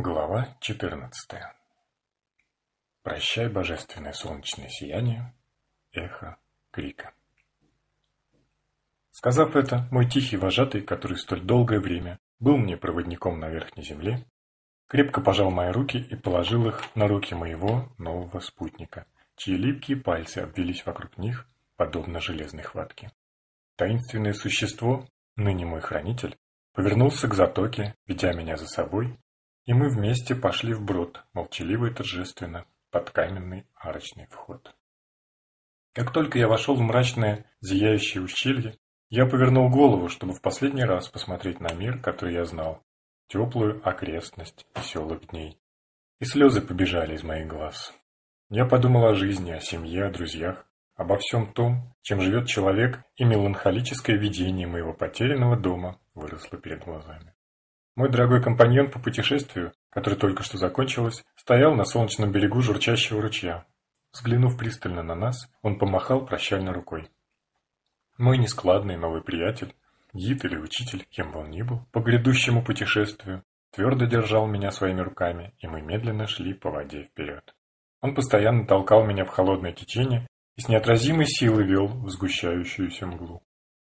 Глава 14. Прощай, божественное солнечное сияние, эхо крика. Сказав это, мой тихий вожатый, который столь долгое время был мне проводником на верхней земле, крепко пожал мои руки и положил их на руки моего нового спутника, чьи липкие пальцы обвились вокруг них, подобно железной хватке. Таинственное существо, ныне мой хранитель, повернулся к затоке, ведя меня за собой и мы вместе пошли вброд, молчаливо и торжественно, под каменный арочный вход. Как только я вошел в мрачное, зияющее ущелье, я повернул голову, чтобы в последний раз посмотреть на мир, который я знал, теплую окрестность веселых дней. И слезы побежали из моих глаз. Я подумал о жизни, о семье, о друзьях, обо всем том, чем живет человек, и меланхолическое видение моего потерянного дома выросло перед глазами. Мой дорогой компаньон по путешествию, который только что закончилось, стоял на солнечном берегу журчащего ручья. Взглянув пристально на нас, он помахал прощальной рукой. Мой нескладный новый приятель, гид или учитель, кем бы он ни был, по грядущему путешествию, твердо держал меня своими руками, и мы медленно шли по воде вперед. Он постоянно толкал меня в холодное течение и с неотразимой силой вел в сгущающуюся мглу.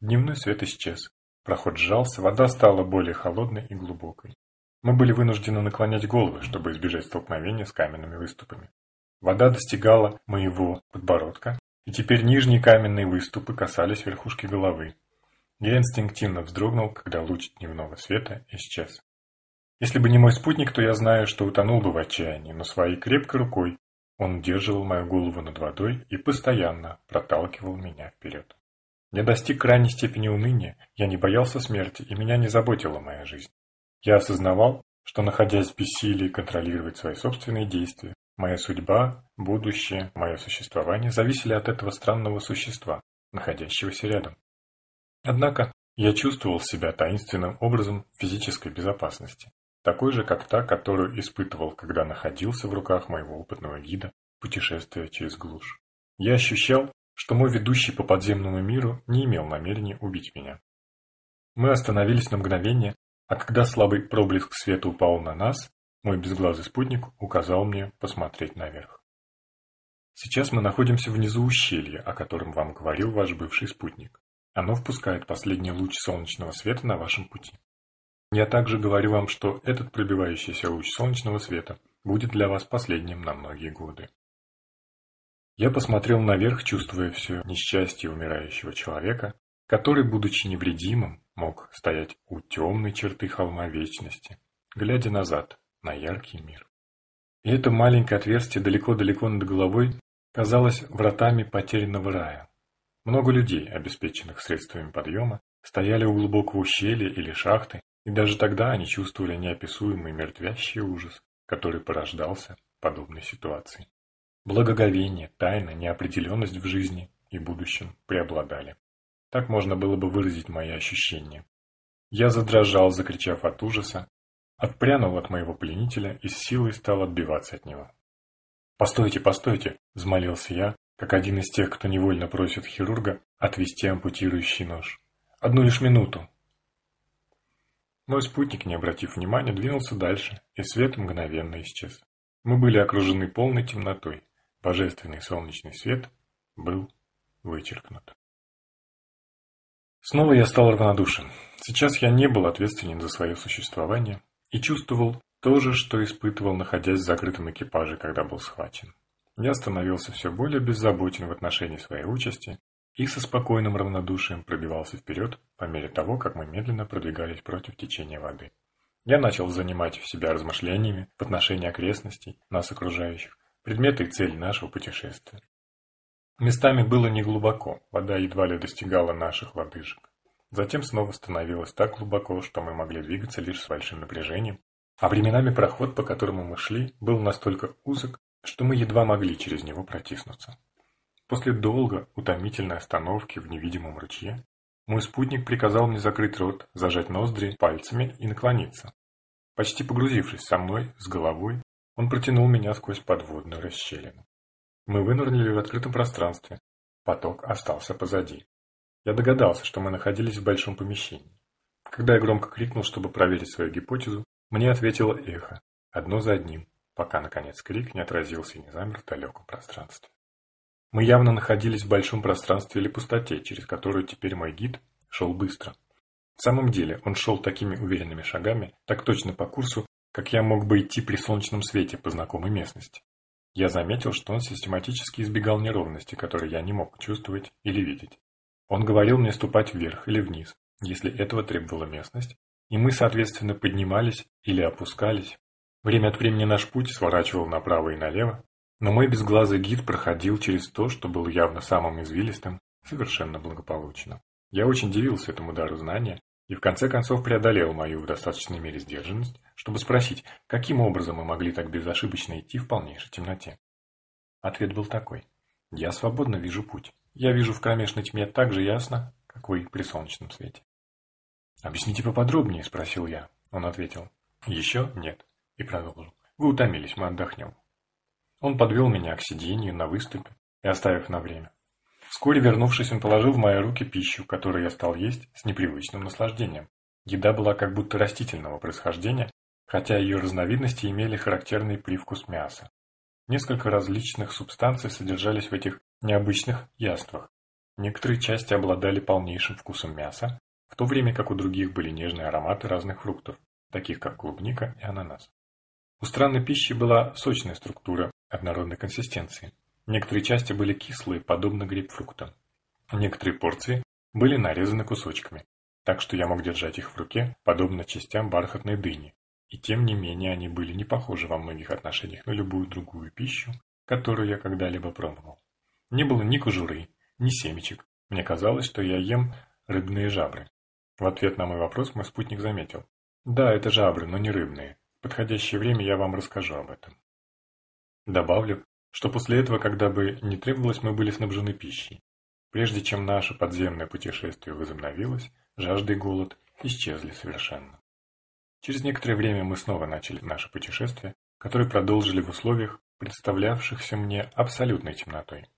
Дневной свет исчез, Проход сжался, вода стала более холодной и глубокой. Мы были вынуждены наклонять головы, чтобы избежать столкновения с каменными выступами. Вода достигала моего подбородка, и теперь нижние каменные выступы касались верхушки головы. Я инстинктивно вздрогнул, когда луч дневного света исчез. Если бы не мой спутник, то я знаю, что утонул бы в отчаянии, но своей крепкой рукой он удерживал мою голову над водой и постоянно проталкивал меня вперед. Я достиг крайней степени уныния, я не боялся смерти, и меня не заботила моя жизнь. Я осознавал, что, находясь в бессилии контролировать свои собственные действия, моя судьба, будущее, мое существование зависели от этого странного существа, находящегося рядом. Однако я чувствовал себя таинственным образом физической безопасности, такой же, как та, которую испытывал, когда находился в руках моего опытного гида, путешествуя через глушь. Я ощущал, что мой ведущий по подземному миру не имел намерения убить меня. Мы остановились на мгновение, а когда слабый проблеск света упал на нас, мой безглазый спутник указал мне посмотреть наверх. Сейчас мы находимся внизу ущелья, о котором вам говорил ваш бывший спутник. Оно впускает последний луч солнечного света на вашем пути. Я также говорю вам, что этот пробивающийся луч солнечного света будет для вас последним на многие годы. Я посмотрел наверх, чувствуя все несчастье умирающего человека, который, будучи невредимым, мог стоять у темной черты холма вечности, глядя назад на яркий мир. И это маленькое отверстие далеко-далеко над головой казалось вратами потерянного рая. Много людей, обеспеченных средствами подъема, стояли у глубокого ущелья или шахты, и даже тогда они чувствовали неописуемый мертвящий ужас, который порождался подобной ситуацией. Благоговение, тайна, неопределенность в жизни и будущем преобладали. Так можно было бы выразить мои ощущения. Я задрожал, закричав от ужаса, отпрянул от моего пленителя и с силой стал отбиваться от него. «Постойте, постойте!» – взмолился я, как один из тех, кто невольно просит хирурга отвести ампутирующий нож. «Одну лишь минуту!» Мой спутник, не обратив внимания, двинулся дальше, и свет мгновенно исчез. Мы были окружены полной темнотой. Божественный солнечный свет был вычеркнут. Снова я стал равнодушен. Сейчас я не был ответственен за свое существование и чувствовал то же, что испытывал, находясь в закрытом экипаже, когда был схвачен. Я становился все более беззаботен в отношении своей участи и со спокойным равнодушием пробивался вперед по мере того, как мы медленно продвигались против течения воды. Я начал занимать себя размышлениями в отношении окрестностей, нас окружающих, предметы и цели нашего путешествия. Местами было неглубоко, вода едва ли достигала наших лодыжек. Затем снова становилось так глубоко, что мы могли двигаться лишь с большим напряжением, а временами проход, по которому мы шли, был настолько узок, что мы едва могли через него протиснуться. После долго утомительной остановки в невидимом ручье, мой спутник приказал мне закрыть рот, зажать ноздри пальцами и наклониться. Почти погрузившись со мной с головой, он протянул меня сквозь подводную расщелину. Мы вынырнули в открытом пространстве. Поток остался позади. Я догадался, что мы находились в большом помещении. Когда я громко крикнул, чтобы проверить свою гипотезу, мне ответило эхо. одно за одним, пока, наконец, крик не отразился и не замер в далеком пространстве. Мы явно находились в большом пространстве или пустоте, через которую теперь мой гид шел быстро. В самом деле, он шел такими уверенными шагами, так точно по курсу, как я мог бы идти при солнечном свете по знакомой местности. Я заметил, что он систематически избегал неровности, которые я не мог чувствовать или видеть. Он говорил мне ступать вверх или вниз, если этого требовала местность, и мы, соответственно, поднимались или опускались. Время от времени наш путь сворачивал направо и налево, но мой безглазый гид проходил через то, что было явно самым извилистым, совершенно благополучно. Я очень дивился этому дару знания и в конце концов преодолел мою в достаточной мере сдержанность, чтобы спросить, каким образом мы могли так безошибочно идти в полнейшей темноте. Ответ был такой. Я свободно вижу путь. Я вижу в кромешной тьме так же ясно, как вы при солнечном свете. «Объясните поподробнее», – спросил я. Он ответил. «Еще нет». И продолжил. «Вы утомились, мы отдохнем». Он подвел меня к сиденью на выступе и оставив на время. Вскоре вернувшись, он положил в мои руки пищу, которую я стал есть с непривычным наслаждением. Еда была как будто растительного происхождения, хотя ее разновидности имели характерный привкус мяса. Несколько различных субстанций содержались в этих необычных яствах. Некоторые части обладали полнейшим вкусом мяса, в то время как у других были нежные ароматы разных фруктов, таких как клубника и ананас. У странной пищи была сочная структура однородной консистенции. Некоторые части были кислые, подобно грейпфруктам. Некоторые порции были нарезаны кусочками, так что я мог держать их в руке, подобно частям бархатной дыни. И тем не менее они были не похожи во многих отношениях на любую другую пищу, которую я когда-либо пробовал. Не было ни кожуры, ни семечек. Мне казалось, что я ем рыбные жабры. В ответ на мой вопрос мой спутник заметил. Да, это жабры, но не рыбные. В подходящее время я вам расскажу об этом. Добавлю, что после этого, когда бы не требовалось, мы были снабжены пищей. Прежде чем наше подземное путешествие возобновилось, жажда и голод исчезли совершенно. Через некоторое время мы снова начали наше путешествие, которое продолжили в условиях, представлявшихся мне абсолютной темнотой.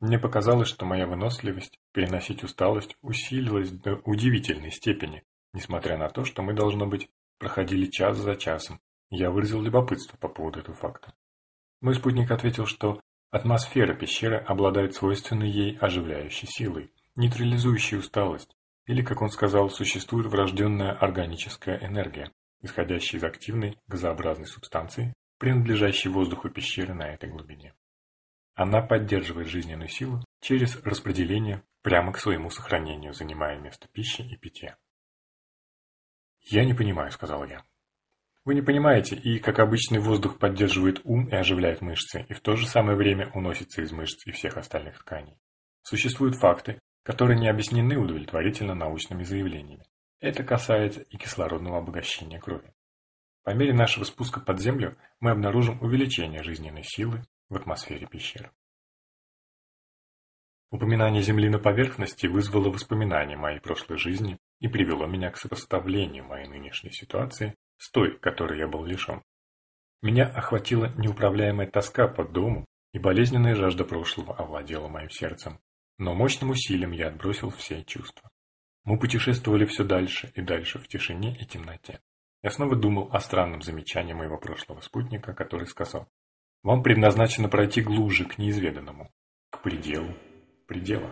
Мне показалось, что моя выносливость переносить усталость усилилась до удивительной степени, несмотря на то, что мы, должно быть, проходили час за часом. Я выразил любопытство по поводу этого факта. Мой спутник ответил, что атмосфера пещеры обладает свойственной ей оживляющей силой, нейтрализующей усталость, или, как он сказал, существует врожденная органическая энергия, исходящая из активной газообразной субстанции, принадлежащей воздуху пещеры на этой глубине. Она поддерживает жизненную силу через распределение прямо к своему сохранению, занимая место пищи и питья. «Я не понимаю», — сказал я. Вы не понимаете, и, как обычный воздух поддерживает ум и оживляет мышцы, и в то же самое время уносится из мышц и всех остальных тканей. Существуют факты, которые не объяснены удовлетворительно научными заявлениями. Это касается и кислородного обогащения крови. По мере нашего спуска под землю мы обнаружим увеличение жизненной силы в атмосфере пещер. Упоминание Земли на поверхности вызвало воспоминания моей прошлой жизни и привело меня к сопоставлению моей нынешней ситуации с той, которой я был лишен. Меня охватила неуправляемая тоска по дому, и болезненная жажда прошлого овладела моим сердцем. Но мощным усилием я отбросил все чувства. Мы путешествовали все дальше и дальше в тишине и темноте. Я снова думал о странном замечании моего прошлого спутника, который сказал, «Вам предназначено пройти глубже к неизведанному, к пределу предела».